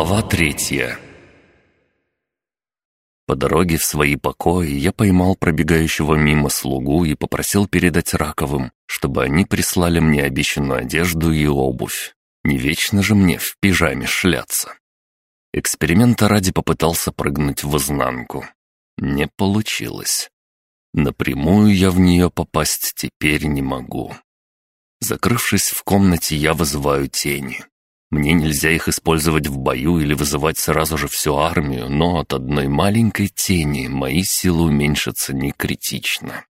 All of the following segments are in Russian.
Глава третья По дороге в свои покои я поймал пробегающего мимо слугу и попросил передать Раковым, чтобы они прислали мне обещанную одежду и обувь. Не вечно же мне в пижаме шляться. Эксперимента ради попытался прыгнуть в изнанку. Не получилось. Напрямую я в нее попасть теперь не могу. Закрывшись в комнате, я вызываю тени. Мне нельзя их использовать в бою или вызывать сразу же всю армию, но от одной маленькой тени мои силы уменьшатся не критично.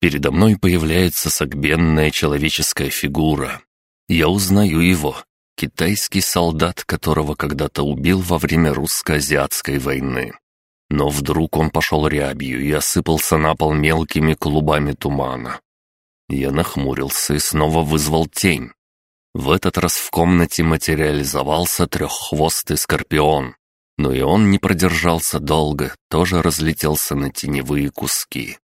Передо мной появляется согбенная человеческая фигура. Я узнаю его. Китайский солдат, которого когда-то убил во время русско-азиатской войны. Но вдруг он пошел рябью и осыпался на пол мелкими клубами тумана. Я нахмурился и снова вызвал тень. В этот раз в комнате материализовался треххвостый скорпион, но и он не продержался долго, тоже разлетелся на теневые куски.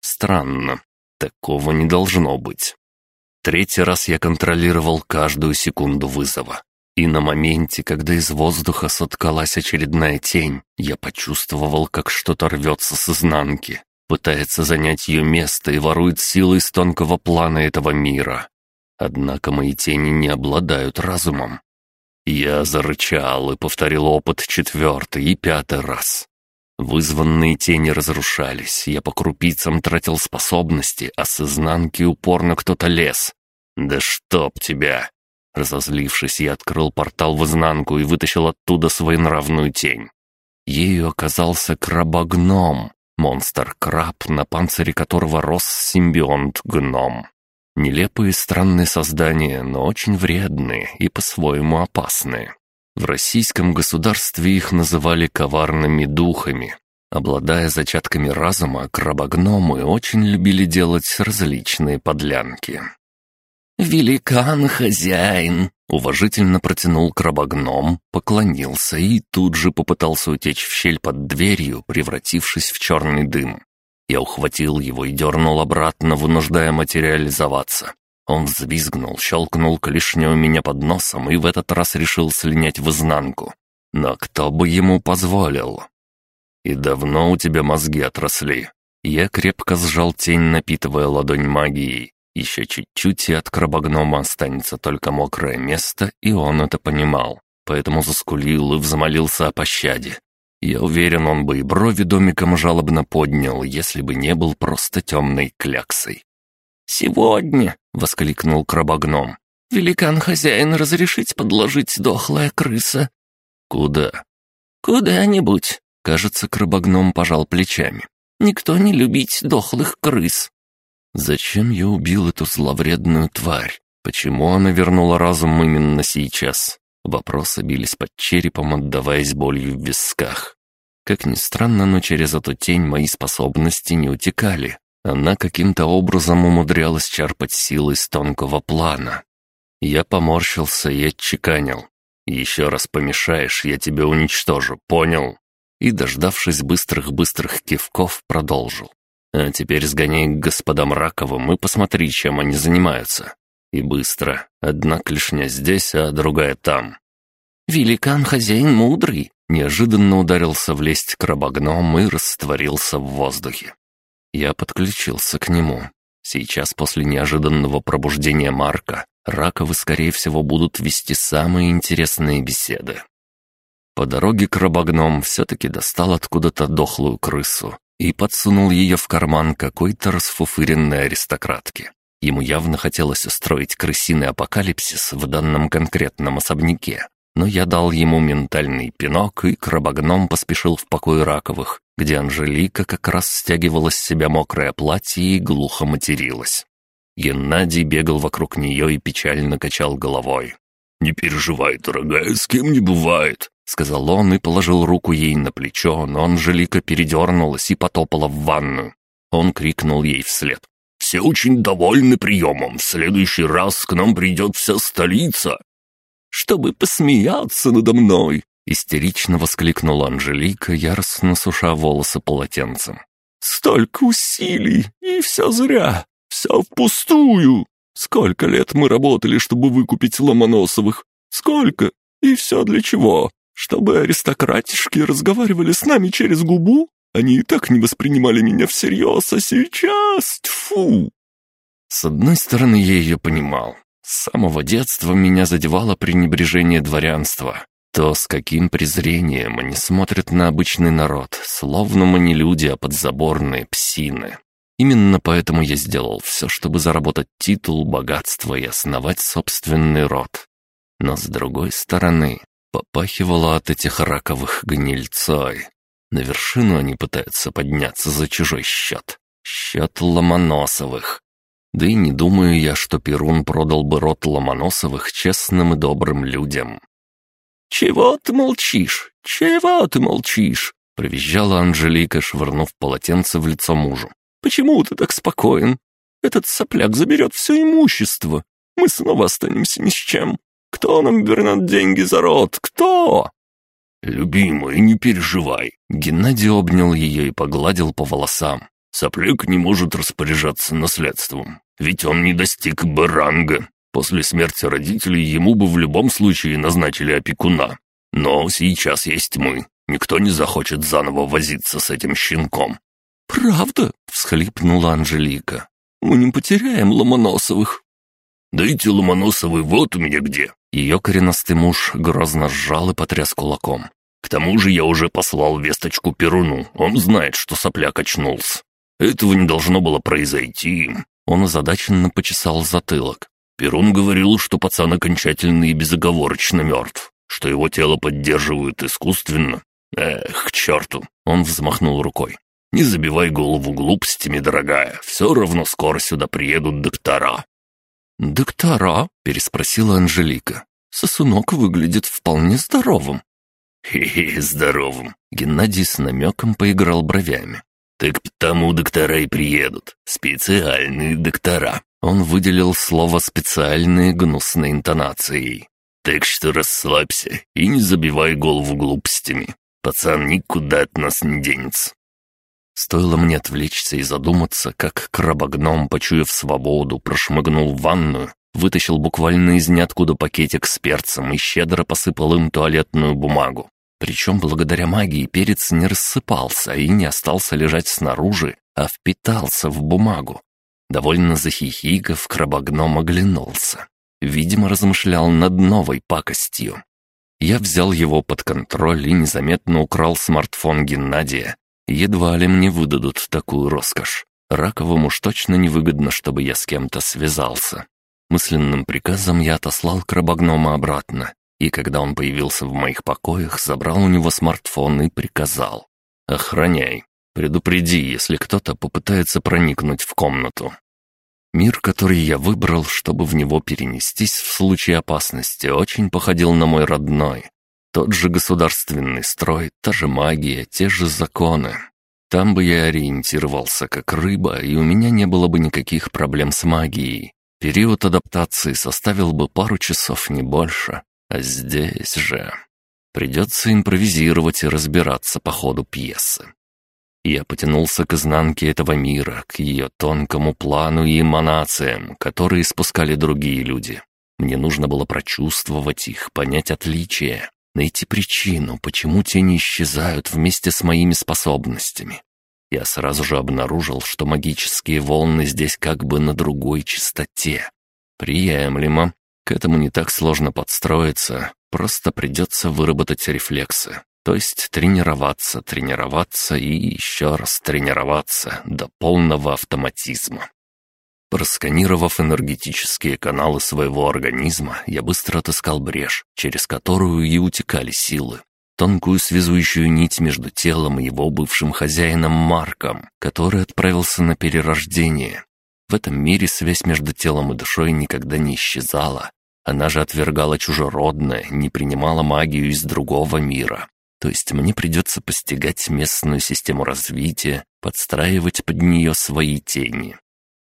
Странно, такого не должно быть. Третий раз я контролировал каждую секунду вызова. И на моменте, когда из воздуха соткалась очередная тень, я почувствовал, как что-то рвется с изнанки, пытается занять ее место и ворует силы из тонкого плана этого мира. Однако мои тени не обладают разумом. Я зарычал и повторил опыт четвертый и пятый раз. Вызванные тени разрушались, я по крупицам тратил способности, а с изнанки упорно кто-то лез. «Да чтоб тебя!» Разозлившись, я открыл портал в изнанку и вытащил оттуда своенравную тень. Ею оказался крабогном, монстр-краб, на панцире которого рос симбионт-гном. Нелепые странные создания, но очень вредные и по-своему опасные. В российском государстве их называли коварными духами. Обладая зачатками разума, крабогномы очень любили делать различные подлянки. «Великан-хозяин!» — уважительно протянул крабогном, поклонился и тут же попытался утечь в щель под дверью, превратившись в черный дым. Я ухватил его и дернул обратно, вынуждая материализоваться. Он взвизгнул, щелкнул клешней у меня под носом и в этот раз решил слинять в изнанку. Но кто бы ему позволил? «И давно у тебя мозги отросли?» Я крепко сжал тень, напитывая ладонь магией. Еще чуть-чуть, и от крабогнома останется только мокрое место, и он это понимал. Поэтому заскулил и взмолился о пощаде. Я уверен, он бы и брови домиком жалобно поднял, если бы не был просто темной кляксой. «Сегодня!» — воскликнул крабогном. «Великан-хозяин, разрешить подложить дохлая крыса?» «Куда?» «Куда-нибудь», — кажется, крабогном пожал плечами. «Никто не любить дохлых крыс». «Зачем я убил эту зловредную тварь? Почему она вернула разум именно сейчас?» Вопросы бились под черепом, отдаваясь болью в висках. Как ни странно, но через эту тень мои способности не утекали. Она каким-то образом умудрялась черпать силы из тонкого плана. Я поморщился и отчеканил. «Еще раз помешаешь, я тебя уничтожу, понял?» И, дождавшись быстрых-быстрых кивков, продолжил. «А теперь сгоняй к господам Раковым и посмотри, чем они занимаются. И быстро. Одна клешня здесь, а другая там. «Великан-хозяин мудрый!» Неожиданно ударился в лесть крабогном и растворился в воздухе. Я подключился к нему. Сейчас, после неожиданного пробуждения Марка, раковы, скорее всего, будут вести самые интересные беседы. По дороге крабогном все-таки достал откуда-то дохлую крысу и подсунул ее в карман какой-то расфуфыренной аристократки. Ему явно хотелось устроить крысиный апокалипсис в данном конкретном особняке. Но я дал ему ментальный пинок, и крабогном поспешил в покой Раковых, где Анжелика как раз стягивала с себя мокрое платье и глухо материлась. Геннадий бегал вокруг нее и печально качал головой. «Не переживай, дорогая, с кем не бывает», — сказал он и положил руку ей на плечо, но Анжелика передернулась и потопала в ванную. Он крикнул ей вслед. Все очень довольны приемом. В следующий раз к нам придет вся столица». «Чтобы посмеяться надо мной!» — истерично воскликнула Анжелика, яростно суша волосы полотенцем. «Столько усилий, и все зря, все впустую! Сколько лет мы работали, чтобы выкупить Ломоносовых? Сколько? И все для чего? Чтобы аристократишки разговаривали с нами через губу? Они и так не воспринимали меня всерьез, а сейчас... Тьфу!» С одной стороны, я ее понимал. С самого детства меня задевало пренебрежение дворянства. То, с каким презрением они смотрят на обычный народ, словно мы не люди, а подзаборные псины. Именно поэтому я сделал все, чтобы заработать титул, богатство и основать собственный род. Но с другой стороны, попахивало от этих раковых гнильцой. На вершину они пытаются подняться за чужой счет. Счет Ломоносовых. Да и не думаю я, что Перун продал бы род Ломоносовых честным и добрым людям. «Чего ты молчишь? Чего ты молчишь?» — провизжала Анжелика, швырнув полотенце в лицо мужу. «Почему ты так спокоен? Этот сопляк заберет все имущество. Мы снова останемся ни с чем. Кто нам вернет деньги за род? Кто?» «Любимый, не переживай!» Геннадий обнял ее и погладил по волосам. «Сопляк не может распоряжаться наследством, ведь он не достиг бы ранга. После смерти родителей ему бы в любом случае назначили опекуна. Но сейчас есть мы. Никто не захочет заново возиться с этим щенком». «Правда?» — всхлипнула Анжелика. «Мы не потеряем Ломоносовых». «Дайте Ломоносовы вот у меня где». Ее коренастый муж грозно сжал и потряс кулаком. «К тому же я уже послал весточку Перуну. Он знает, что сопляк очнулся. Этого не должно было произойти». Он озадаченно почесал затылок. Перун говорил, что пацан окончательно и безоговорочно мертв, что его тело поддерживают искусственно. Эх, к черту! Он взмахнул рукой. «Не забивай голову глупостями, дорогая, все равно скоро сюда приедут доктора». «Доктора?» — переспросила Анжелика. «Сосунок выглядит вполне здоровым». «Хе-хе, здоровым!» — Геннадий с намеком поиграл бровями. «Так потому доктора и приедут. Специальные доктора. Он выделил слово «специальные» гнусной интонацией. «Так что расслабься и не забивай голову глупостями. Пацан никуда от нас не денется». Стоило мне отвлечься и задуматься, как крабогном, почуяв свободу, прошмыгнул в ванную, вытащил буквально из ниоткуда пакетик с перцем и щедро посыпал им туалетную бумагу. Причем благодаря магии перец не рассыпался и не остался лежать снаружи, а впитался в бумагу. Довольно захихиков, крабогном оглянулся. Видимо, размышлял над новой пакостью. Я взял его под контроль и незаметно украл смартфон Геннадия. Едва ли мне выдадут такую роскошь. Раковым уж точно невыгодно, чтобы я с кем-то связался. Мысленным приказом я отослал крабогнома обратно, и когда он появился в моих покоях, забрал у него смартфон и приказал. «Охраняй. Предупреди, если кто-то попытается проникнуть в комнату. Мир, который я выбрал, чтобы в него перенестись в случае опасности, очень походил на мой родной. Тот же государственный строй, та же магия, те же законы. Там бы я ориентировался как рыба, и у меня не было бы никаких проблем с магией. Период адаптации составил бы пару часов, не больше. А здесь же... Придется импровизировать и разбираться по ходу пьесы. Я потянулся к изнанке этого мира, к ее тонкому плану и эманациям, которые спускали другие люди. Мне нужно было прочувствовать их, понять отличия, найти причину, почему те не исчезают вместе с моими способностями. Я сразу же обнаружил, что магические волны здесь как бы на другой частоте. Приемлемо. К этому не так сложно подстроиться, просто придется выработать рефлексы. То есть тренироваться, тренироваться и еще раз тренироваться до полного автоматизма. Просканировав энергетические каналы своего организма, я быстро отыскал брешь, через которую и утекали силы. Тонкую связующую нить между телом и его бывшим хозяином Марком, который отправился на перерождение. В этом мире связь между телом и душой никогда не исчезала. Она же отвергала чужеродное, не принимала магию из другого мира. То есть мне придется постигать местную систему развития, подстраивать под нее свои тени.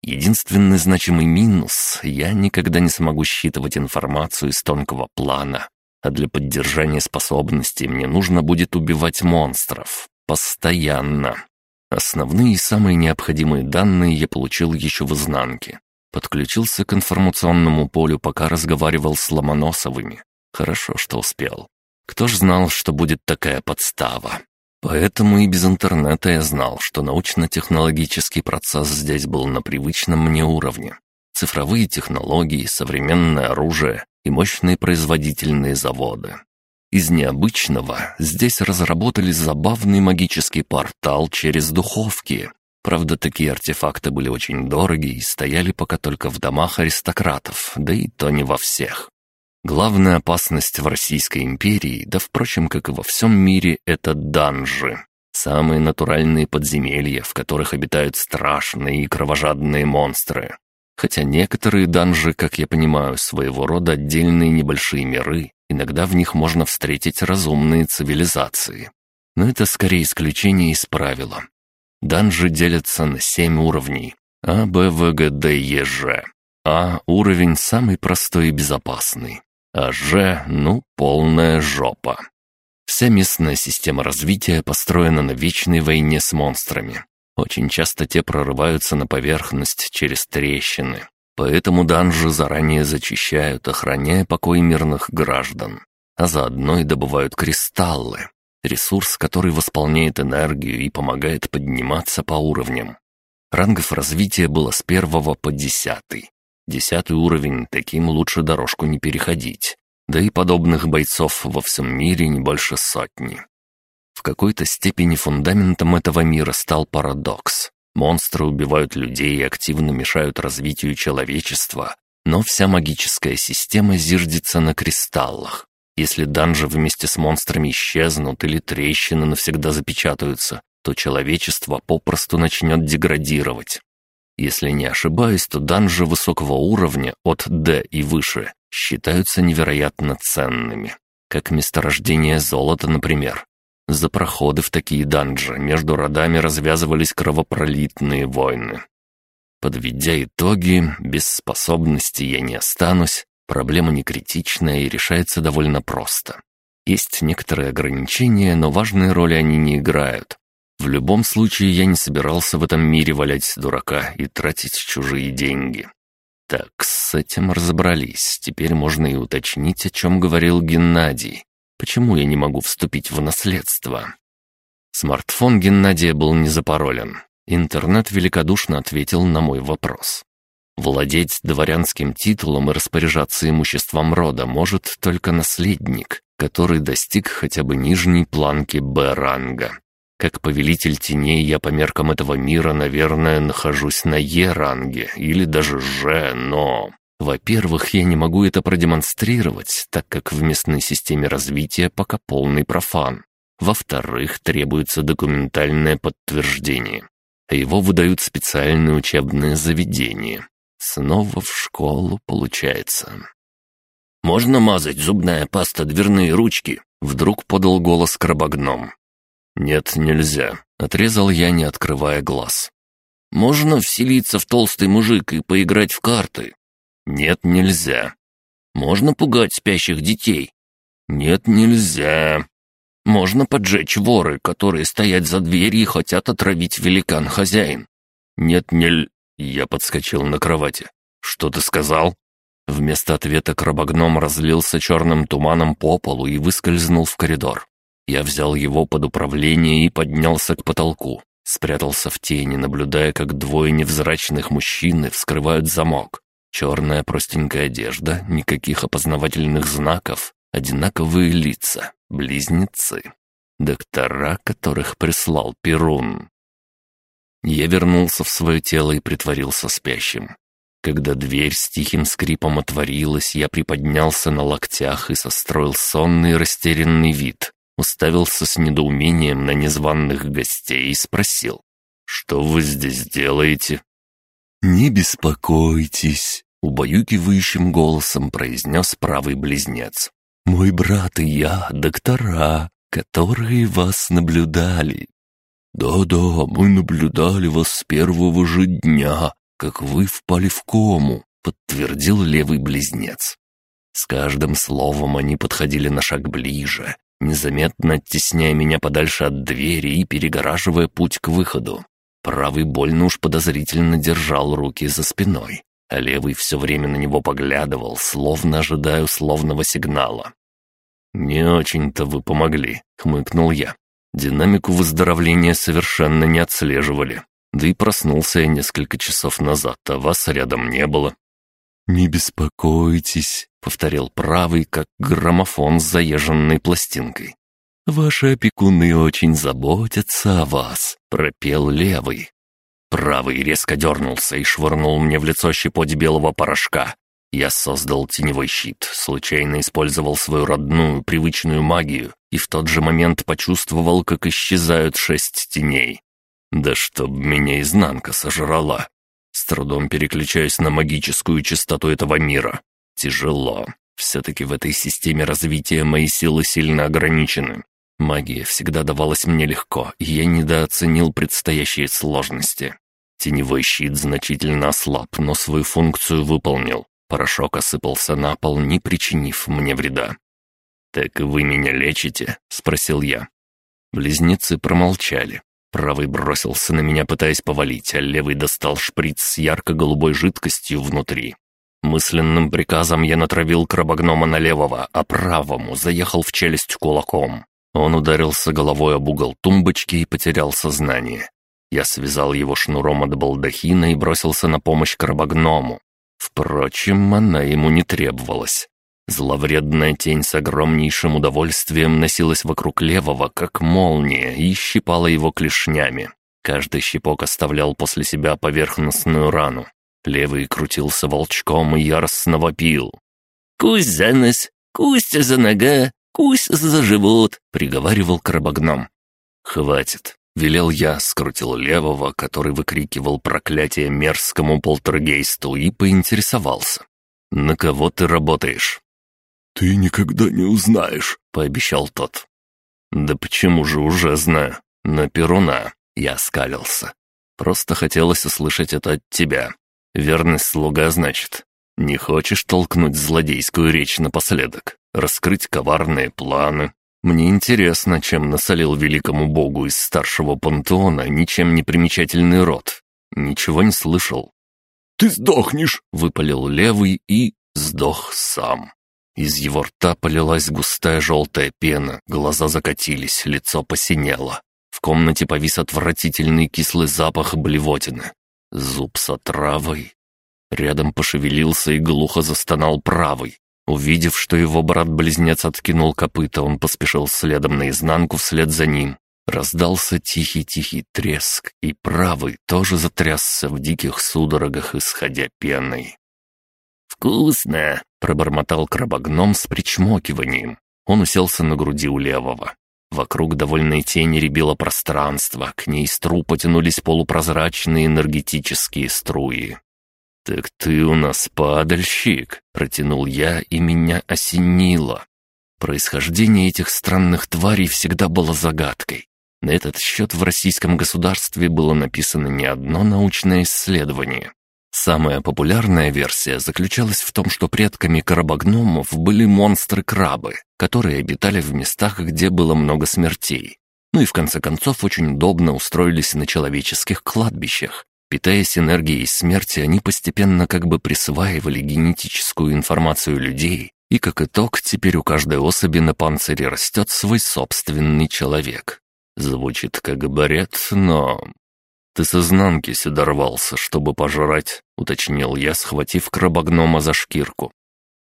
Единственный значимый минус — я никогда не смогу считывать информацию из тонкого плана, а для поддержания способностей мне нужно будет убивать монстров. Постоянно. Основные и самые необходимые данные я получил еще в изнанке. Подключился к информационному полю, пока разговаривал с Ломоносовыми. Хорошо, что успел. Кто ж знал, что будет такая подстава? Поэтому и без интернета я знал, что научно-технологический процесс здесь был на привычном мне уровне. Цифровые технологии, современное оружие и мощные производительные заводы. Из необычного здесь разработали забавный магический портал через духовки. Правда, такие артефакты были очень дороги и стояли пока только в домах аристократов, да и то не во всех. Главная опасность в Российской империи, да, впрочем, как и во всем мире, это данжи. Самые натуральные подземелья, в которых обитают страшные и кровожадные монстры. Хотя некоторые данжи, как я понимаю, своего рода отдельные небольшие миры, иногда в них можно встретить разумные цивилизации. Но это скорее исключение из правила. Данжи делятся на семь уровней А, Б, В, Г, Д, Е, Ж. А – уровень самый простой и безопасный а Ж, ну, полная жопа. Вся местная система развития построена на вечной войне с монстрами. Очень часто те прорываются на поверхность через трещины. Поэтому данжи заранее зачищают, охраняя покой мирных граждан. А заодно и добывают кристаллы. Ресурс, который восполняет энергию и помогает подниматься по уровням. Рангов развития было с первого по десятый. Десятый уровень, таким лучше дорожку не переходить. Да и подобных бойцов во всем мире не больше сотни. В какой-то степени фундаментом этого мира стал парадокс. Монстры убивают людей и активно мешают развитию человечества, но вся магическая система зиждется на кристаллах. Если данжи вместе с монстрами исчезнут или трещины навсегда запечатаются, то человечество попросту начнет деградировать. Если не ошибаюсь, то данжи высокого уровня от D и выше считаются невероятно ценными, как месторождение золота, например. За проходы в такие данжи между родами развязывались кровопролитные войны. Подведя итоги, без способности я не останусь, проблема не критичная и решается довольно просто. Есть некоторые ограничения, но важной роли они не играют. В любом случае, я не собирался в этом мире валять дурака и тратить чужие деньги. Так, с этим разобрались. Теперь можно и уточнить, о чем говорил Геннадий. Почему я не могу вступить в наследство? Смартфон Геннадия был не запаролен. Интернет великодушно ответил на мой вопрос. Владеть дворянским титулом и распоряжаться имуществом рода может только наследник, который достиг хотя бы нижней планки Б-ранга. Как повелитель теней я по меркам этого мира, наверное, нахожусь на Е-ранге или даже Ж, но... Во-первых, я не могу это продемонстрировать, так как в местной системе развития пока полный профан. Во-вторых, требуется документальное подтверждение. Его выдают специальные учебные заведения. Снова в школу получается. «Можно мазать зубная паста дверные ручки?» Вдруг подал голос крабогном. «Нет, нельзя», — отрезал я, не открывая глаз. «Можно вселиться в толстый мужик и поиграть в карты?» «Нет, нельзя». «Можно пугать спящих детей?» «Нет, нельзя». «Можно поджечь воры, которые стоят за дверью и хотят отравить великан-хозяин?» «Нет, не...» Я подскочил на кровати. «Что ты сказал?» Вместо ответа крабогном разлился черным туманом по полу и выскользнул в коридор. Я взял его под управление и поднялся к потолку. Спрятался в тени, наблюдая, как двое невзрачных мужчин вскрывают замок. Черная простенькая одежда, никаких опознавательных знаков, одинаковые лица, близнецы. Доктора, которых прислал Перун. Я вернулся в свое тело и притворился спящим. Когда дверь с тихим скрипом отворилась, я приподнялся на локтях и состроил сонный растерянный вид уставился с недоумением на незваных гостей и спросил, «Что вы здесь делаете?» «Не беспокойтесь», — убаюкивающим голосом произнес правый близнец. «Мой брат и я — доктора, которые вас наблюдали». «Да-да, мы наблюдали вас с первого же дня, как вы впали в кому», — подтвердил левый близнец. С каждым словом они подходили на шаг ближе, незаметно оттесняя меня подальше от двери и перегораживая путь к выходу. Правый больно уж подозрительно держал руки за спиной, а левый все время на него поглядывал, словно ожидая условного сигнала. «Не очень-то вы помогли», — хмыкнул я. Динамику выздоровления совершенно не отслеживали. Да и проснулся я несколько часов назад, а вас рядом не было. «Не беспокойтесь», — повторил правый, как граммофон с заезженной пластинкой. «Ваши опекуны очень заботятся о вас», — пропел левый. Правый резко дернулся и швырнул мне в лицо щепоть белого порошка. Я создал теневой щит, случайно использовал свою родную, привычную магию и в тот же момент почувствовал, как исчезают шесть теней. Да чтоб меня изнанка сожрала. С трудом переключаюсь на магическую чистоту этого мира. Тяжело. Все-таки в этой системе развития мои силы сильно ограничены. Магия всегда давалась мне легко, и я недооценил предстоящие сложности. Теневой щит значительно ослаб, но свою функцию выполнил. Порошок осыпался на пол, не причинив мне вреда. «Так вы меня лечите?» — спросил я. Близнецы промолчали. Правый бросился на меня, пытаясь повалить, а левый достал шприц с ярко-голубой жидкостью внутри. Мысленным приказом я натравил крабогнома на левого, а правому заехал в челюсть кулаком. Он ударился головой об угол тумбочки и потерял сознание. Я связал его шнуром от балдахина и бросился на помощь крабогному. Впрочем, она ему не требовалась. Зловредная тень с огромнейшим удовольствием носилась вокруг левого, как молния, и щипала его клешнями. Каждый щипок оставлял после себя поверхностную рану. Левый крутился волчком и яростно вопил. «Кусь за нос, кусь за нога, кусь за живот», — приговаривал крабогном. «Хватит. Велел я, скрутил левого, который выкрикивал проклятие мерзкому полтергейсту, и поинтересовался. «На кого ты работаешь?» «Ты никогда не узнаешь», — пообещал тот. «Да почему же уже знаю? На Перуна». Я скалился. «Просто хотелось услышать это от тебя. Верность слуга, значит. Не хочешь толкнуть злодейскую речь напоследок? Раскрыть коварные планы?» Мне интересно, чем насолил великому богу из старшего пантеона ничем не примечательный род. Ничего не слышал. «Ты сдохнешь!» — выпалил левый и сдох сам. Из его рта полилась густая желтая пена, глаза закатились, лицо посинело. В комнате повис отвратительный кислый запах блевотины. Зуб с отравой. Рядом пошевелился и глухо застонал правый. Увидев, что его брат-близнец откинул копыта, он поспешил следом наизнанку вслед за ним. Раздался тихий-тихий треск, и правый тоже затрясся в диких судорогах, исходя пеной. «Вкусно!» — пробормотал крабогном с причмокиванием. Он уселся на груди у левого. Вокруг довольной тени рябило пространство, к ней из тру потянулись полупрозрачные энергетические струи. «Так ты у нас падальщик», — протянул я, и меня осенило. Происхождение этих странных тварей всегда было загадкой. На этот счет в российском государстве было написано не одно научное исследование. Самая популярная версия заключалась в том, что предками карабогномов были монстры-крабы, которые обитали в местах, где было много смертей. Ну и в конце концов очень удобно устроились на человеческих кладбищах, Питаясь энергией смерти, они постепенно как бы присваивали генетическую информацию людей, и как итог, теперь у каждой особи на панцире растет свой собственный человек. Звучит как бред, но... «Ты с изнанки сюда рвался, чтобы пожрать», — уточнил я, схватив крабогнома за шкирку.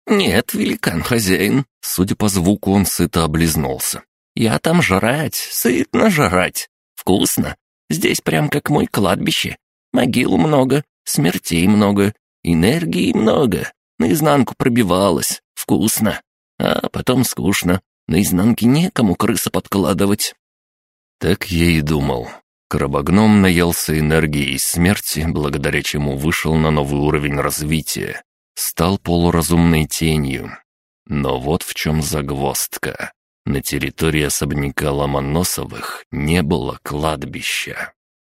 «Нет, великан-хозяин», — судя по звуку, он сыто облизнулся. «Я там жрать, сытно жрать. Вкусно. Здесь прям как мой кладбище. Могил много, смертей много, энергии много. Наизнанку пробивалась, вкусно. А потом скучно. Наизнанке некому крыса подкладывать. Так я и думал. Крабогном наелся энергией смерти, благодаря чему вышел на новый уровень развития. Стал полуразумной тенью. Но вот в чем загвоздка. На территории особняка Ломоносовых не было кладбища.